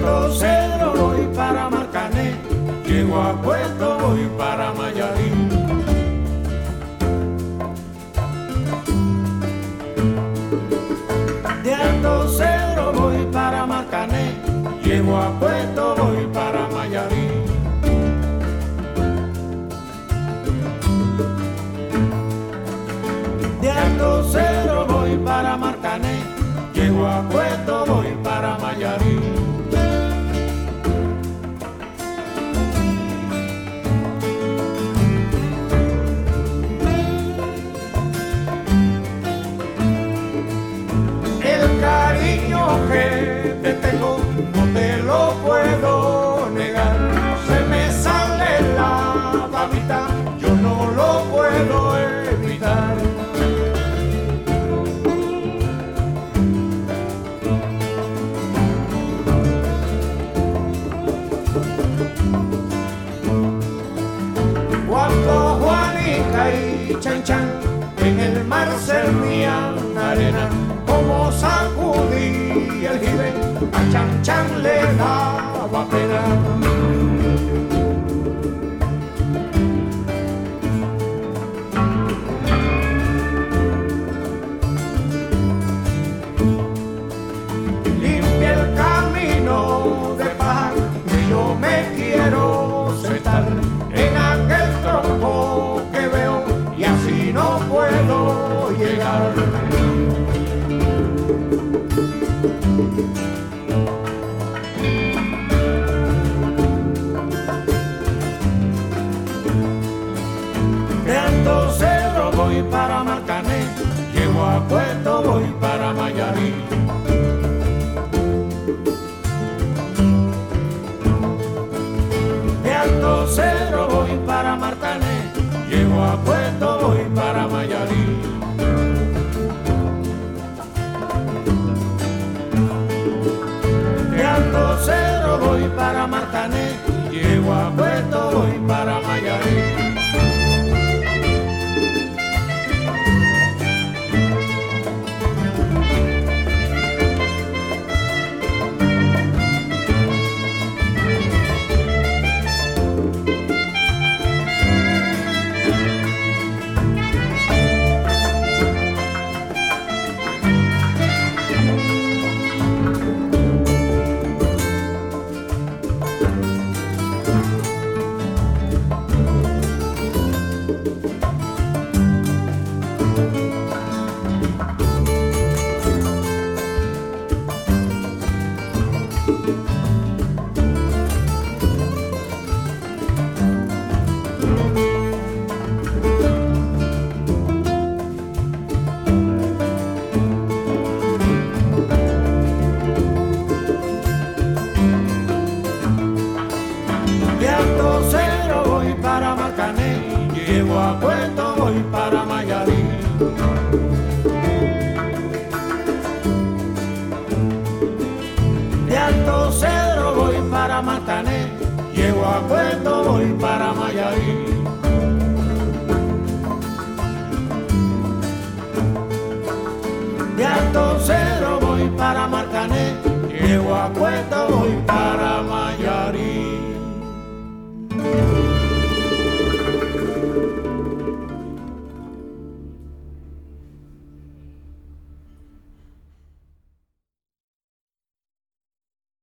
San Cedro voy para Marcané, llego a Puerto voy para Mayarín. De Alto Cedro voy para Marcané, llego a Puerto tengo no te lo puedo negar. Se me sale la babita, yo no lo puedo evitar. Cuando Juanica y Chan Chan en el mar servían arena, como sacudí el jibe, a Chan Chan le daba Puerto Cerro voy para Marcané, llego a Puerto voy para Mayarí. De Alto Cerro voy para Marcané, llego a Puerto voy para Mayarí. De Alto Cerro voy para Marcané, llego a Puerto voy para Mayarí. para Mayarín. De Alto Cedro voy para Matané, llego a Puerto voy para Mayarín. De Alto Cedro voy para Marcané, llego a Puerto voy para Mayarín.